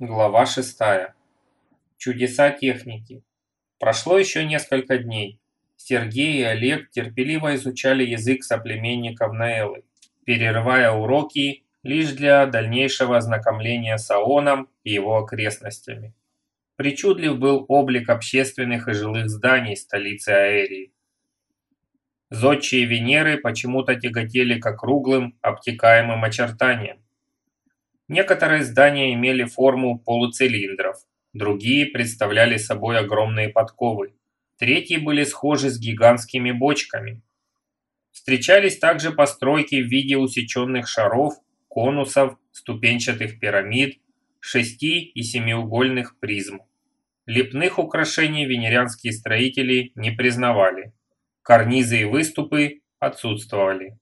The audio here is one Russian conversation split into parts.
Глава 6. Чудеса техники. Прошло еще несколько дней. Сергей и Олег терпеливо изучали язык соплеменников Наэлы, перерывая уроки лишь для дальнейшего ознакомления с Аоном и его окрестностями. Причудлив был облик общественных и жилых зданий столицы Аэрии. Зодчие Венеры почему-то тяготели к округлым, обтекаемым очертаниям. Некоторые здания имели форму полуцилиндров, другие представляли собой огромные подковы, третьи были схожи с гигантскими бочками. Встречались также постройки в виде усеченных шаров, конусов, ступенчатых пирамид, шести- и семиугольных призм. Лепных украшений венерианские строители не признавали. Карнизы и выступы отсутствовали.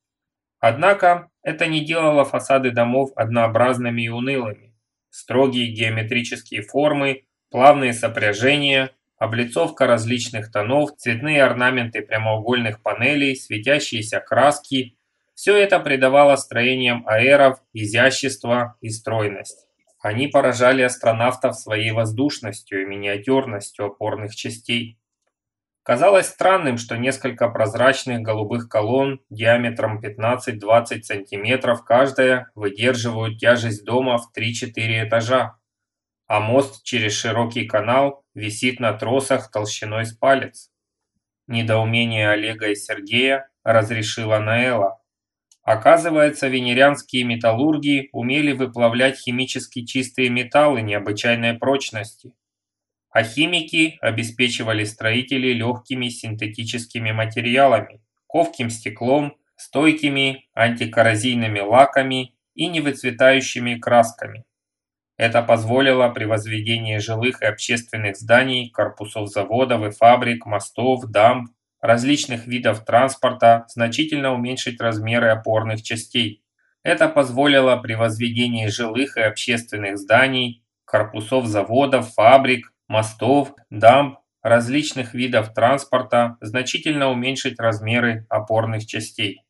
Однако это не делало фасады домов однообразными и унылыми. Строгие геометрические формы, плавные сопряжения, облицовка различных тонов, цветные орнаменты прямоугольных панелей, светящиеся краски – все это придавало строениям аэров изящество и стройность. Они поражали астронавтов своей воздушностью и миниатюрностью опорных частей. Казалось странным, что несколько прозрачных голубых колонн диаметром 15-20 см каждая выдерживают тяжесть дома в 3-4 этажа, а мост через широкий канал висит на тросах толщиной с палец. Недоумение Олега и Сергея разрешила Наэла. Оказывается, венерианские металлурги умели выплавлять химически чистые металлы необычайной прочности а химики обеспечивали строителей легкими синтетическими материалами, ковким стеклом, стойкими антикоррозийными лаками и невыцветающими красками. Это позволило при возведении жилых и общественных зданий, корпусов заводов и фабрик, мостов, дамб, различных видов транспорта значительно уменьшить размеры опорных частей. Это позволило при возведении жилых и общественных зданий, корпусов заводов, фабрик, мостов, дамб, различных видов транспорта значительно уменьшить размеры опорных частей.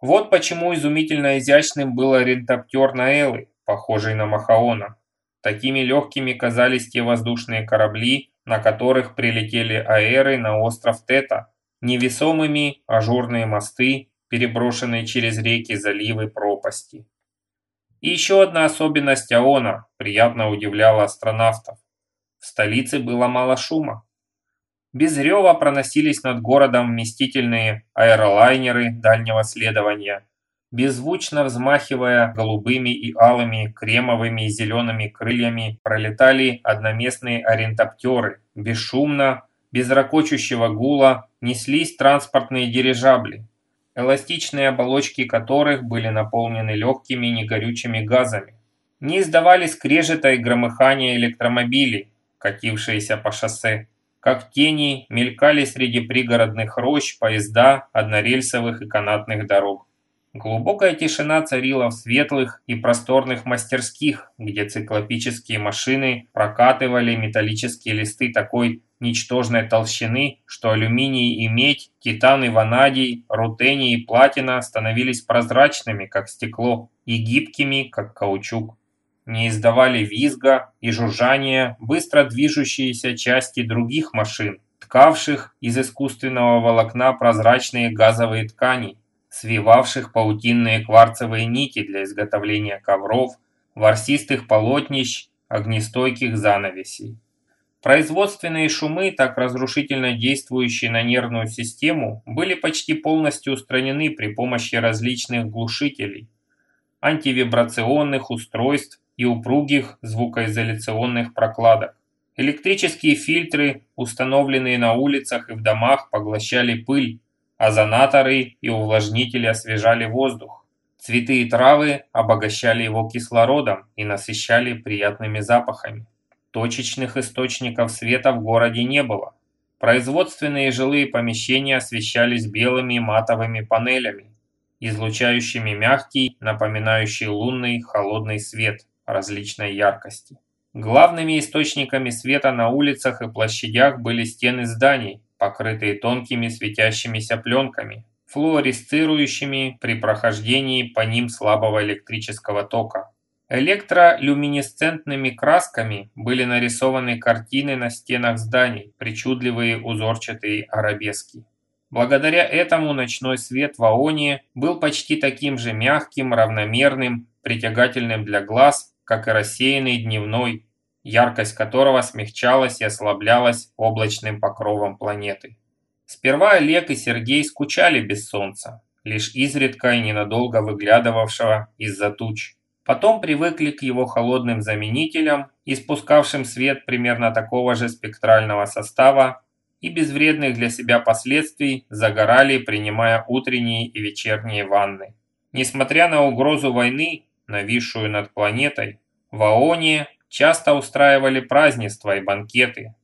Вот почему изумительно изящным был ориентаптер Наэлы, похожий на Махаона. Такими легкими казались те воздушные корабли, на которых прилетели аэры на остров Тета, невесомыми ажурные мосты, переброшенные через реки, заливы, пропасти. И еще одна особенность Аона приятно удивляла астронавтов. В столице было мало шума. Без рева проносились над городом вместительные аэролайнеры дальнего следования, беззвучно взмахивая голубыми и алыми, кремовыми и зелеными крыльями, пролетали одноместные ориентаптеры, бесшумно, без ракочущего гула неслись транспортные дирижабли, эластичные оболочки которых были наполнены легкими негорючими газами. Не издавали скрежета и громыхания электромобилей, катившиеся по шоссе. Как тени мелькали среди пригородных рощ поезда однорельсовых и канатных дорог. Глубокая тишина царила в светлых и просторных мастерских, где циклопические машины прокатывали металлические листы такой ничтожной толщины, что алюминий и медь, титан и ванадий, рутений и платина становились прозрачными, как стекло, и гибкими, как каучук не издавали визга и жужжания быстро движущиеся части других машин, ткавших из искусственного волокна прозрачные газовые ткани, свивавших паутинные кварцевые нити для изготовления ковров, ворсистых полотнищ, огнестойких занавесей. Производственные шумы, так разрушительно действующие на нервную систему, были почти полностью устранены при помощи различных глушителей, антивибрационных устройств и упругих звукоизоляционных прокладок. Электрические фильтры, установленные на улицах и в домах, поглощали пыль, озонаторы и увлажнители освежали воздух. Цветы и травы обогащали его кислородом и насыщали приятными запахами. Точечных источников света в городе не было. Производственные жилые помещения освещались белыми матовыми панелями, излучающими мягкий, напоминающий лунный холодный свет различной яркости. Главными источниками света на улицах и площадях были стены зданий, покрытые тонкими светящимися пленками, флуоресцирующими при прохождении по ним слабого электрического тока. Электролюминесцентными красками были нарисованы картины на стенах зданий, причудливые узорчатые арабески. Благодаря этому ночной свет в Аоне был почти таким же мягким, равномерным, притягательным для глаз, как и рассеянный дневной, яркость которого смягчалась и ослаблялась облачным покровом планеты. Сперва Олег и Сергей скучали без солнца, лишь изредка и ненадолго выглядывавшего из-за туч. Потом привыкли к его холодным заменителям, испускавшим свет примерно такого же спектрального состава, и без вредных для себя последствий загорали, принимая утренние и вечерние ванны. Несмотря на угрозу войны, нависшую над планетой, в Аоне часто устраивали празднества и банкеты,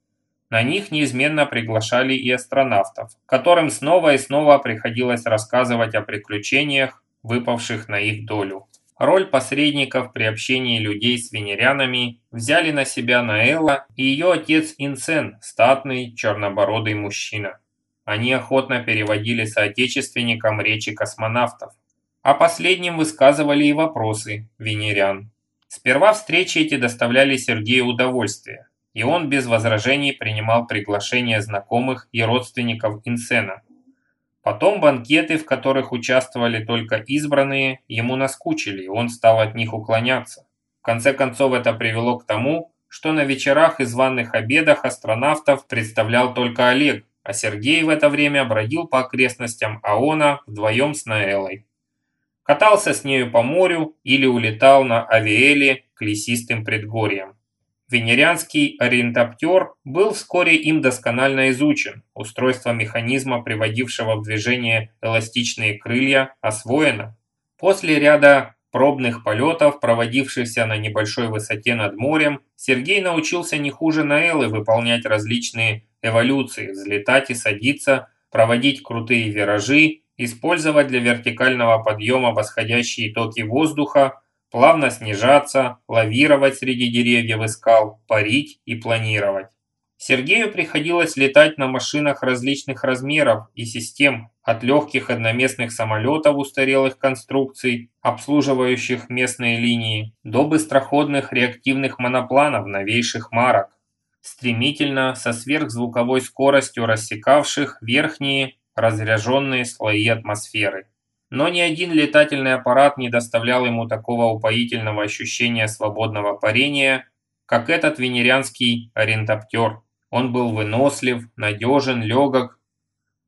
на них неизменно приглашали и астронавтов, которым снова и снова приходилось рассказывать о приключениях, выпавших на их долю. Роль посредников при общении людей с венерянами взяли на себя Наэла и ее отец Инсен, статный чернобородый мужчина. Они охотно переводили соотечественникам речи космонавтов, а последним высказывали и вопросы венерян. Сперва встречи эти доставляли Сергею удовольствие, и он без возражений принимал приглашения знакомых и родственников Инсена. Потом банкеты, в которых участвовали только избранные, ему наскучили, и он стал от них уклоняться. В конце концов это привело к тому, что на вечерах и званых обедах астронавтов представлял только Олег, а Сергей в это время бродил по окрестностям Аона вдвоем с Наэлой. Катался с нею по морю или улетал на Авиэле к лесистым предгорьям. Венерианский ориентаптер был вскоре им досконально изучен, устройство механизма, приводившего в движение эластичные крылья, освоено. После ряда пробных полетов, проводившихся на небольшой высоте над морем, Сергей научился не хуже Наэлы выполнять различные эволюции, взлетать и садиться, проводить крутые виражи, использовать для вертикального подъема восходящие токи воздуха, плавно снижаться, лавировать среди деревьев и скал, парить и планировать. Сергею приходилось летать на машинах различных размеров и систем, от легких одноместных самолетов устарелых конструкций, обслуживающих местные линии, до быстроходных реактивных монопланов новейших марок, стремительно со сверхзвуковой скоростью рассекавших верхние разряженные слои атмосферы. Но ни один летательный аппарат не доставлял ему такого упоительного ощущения свободного парения, как этот венерианский ориентаптер. Он был вынослив, надежен, легок.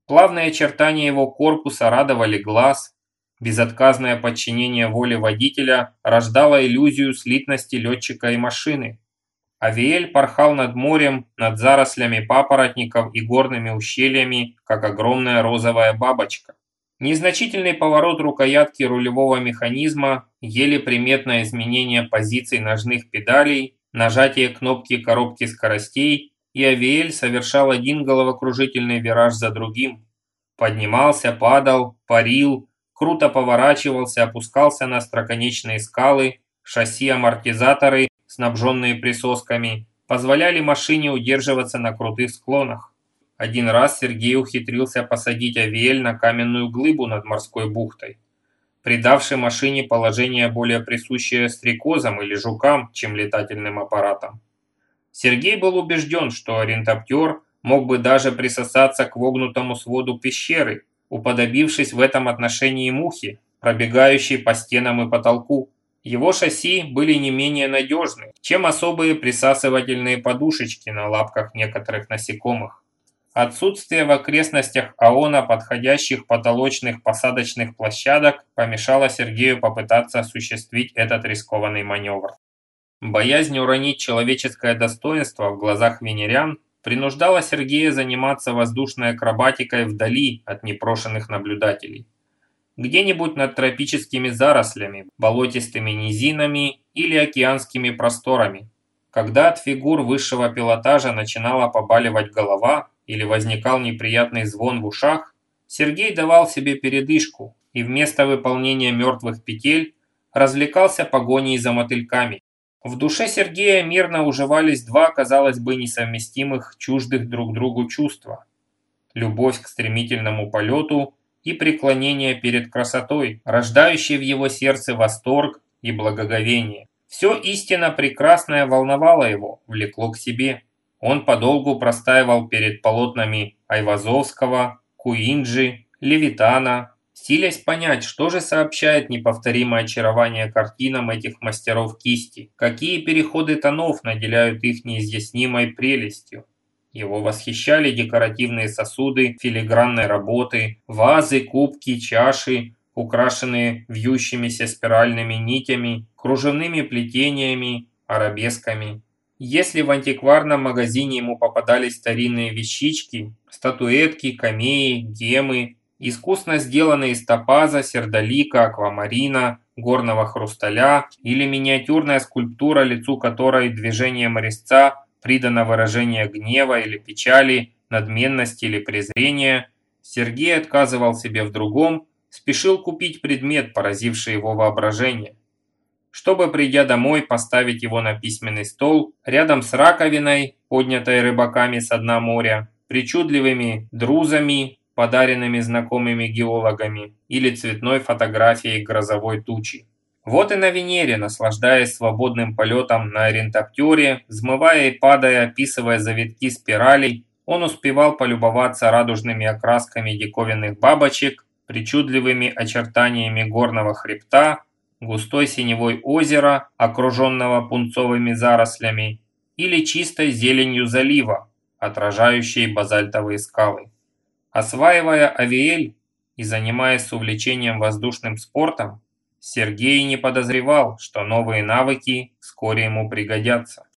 Плавные очертания его корпуса радовали глаз. Безотказное подчинение воле водителя рождало иллюзию слитности летчика и машины. Авиэль порхал над морем, над зарослями папоротников и горными ущельями, как огромная розовая бабочка. Незначительный поворот рукоятки рулевого механизма, еле приметное изменение позиций ножных педалей, нажатие кнопки коробки скоростей, и Авиэль совершал один головокружительный вираж за другим. Поднимался, падал, парил, круто поворачивался, опускался на остроконечные скалы, шасси-амортизаторы, снабженные присосками, позволяли машине удерживаться на крутых склонах. Один раз Сергей ухитрился посадить Авиэль на каменную глыбу над морской бухтой, придавшей машине положение более присущее стрекозам или жукам, чем летательным аппаратам. Сергей был убежден, что ориентаптер мог бы даже присосаться к вогнутому своду пещеры, уподобившись в этом отношении мухи, пробегающей по стенам и потолку. Его шасси были не менее надежны, чем особые присасывательные подушечки на лапках некоторых насекомых. Отсутствие в окрестностях АОНа подходящих потолочных посадочных площадок помешало Сергею попытаться осуществить этот рискованный маневр. Боязнь уронить человеческое достоинство в глазах венерян принуждала Сергея заниматься воздушной акробатикой вдали от непрошенных наблюдателей. Где-нибудь над тропическими зарослями, болотистыми низинами или океанскими просторами. Когда от фигур высшего пилотажа начинала побаливать голова, или возникал неприятный звон в ушах, Сергей давал себе передышку и вместо выполнения мертвых петель развлекался погоней за мотыльками. В душе Сергея мирно уживались два, казалось бы, несовместимых, чуждых друг другу чувства. Любовь к стремительному полету и преклонение перед красотой, рождающей в его сердце восторг и благоговение. Все истинно прекрасное волновало его, влекло к себе. Он подолгу простаивал перед полотнами Айвазовского, Куинджи, Левитана, силясь понять, что же сообщает неповторимое очарование картинам этих мастеров кисти, какие переходы тонов наделяют их неизъяснимой прелестью. Его восхищали декоративные сосуды филигранной работы, вазы, кубки, чаши, украшенные вьющимися спиральными нитями, кружевными плетениями, арабесками. Если в антикварном магазине ему попадались старинные вещички, статуэтки, камеи, гемы, искусно сделанные из топаза, сердолика, аквамарина, горного хрусталя или миниатюрная скульптура, лицу которой движением резца придано выражение гнева или печали, надменности или презрения, Сергей отказывал себе в другом, спешил купить предмет, поразивший его воображение чтобы, придя домой, поставить его на письменный стол рядом с раковиной, поднятой рыбаками с дна моря, причудливыми друзами, подаренными знакомыми геологами, или цветной фотографией грозовой тучи. Вот и на Венере, наслаждаясь свободным полетом на ориентаптере, взмывая и падая, описывая завитки спиралей, он успевал полюбоваться радужными окрасками диковинных бабочек, причудливыми очертаниями горного хребта, густой синевой озера, окруженного пунцовыми зарослями, или чистой зеленью залива, отражающей базальтовые скалы. Осваивая Авиэль и занимаясь увлечением воздушным спортом, Сергей не подозревал, что новые навыки вскоре ему пригодятся.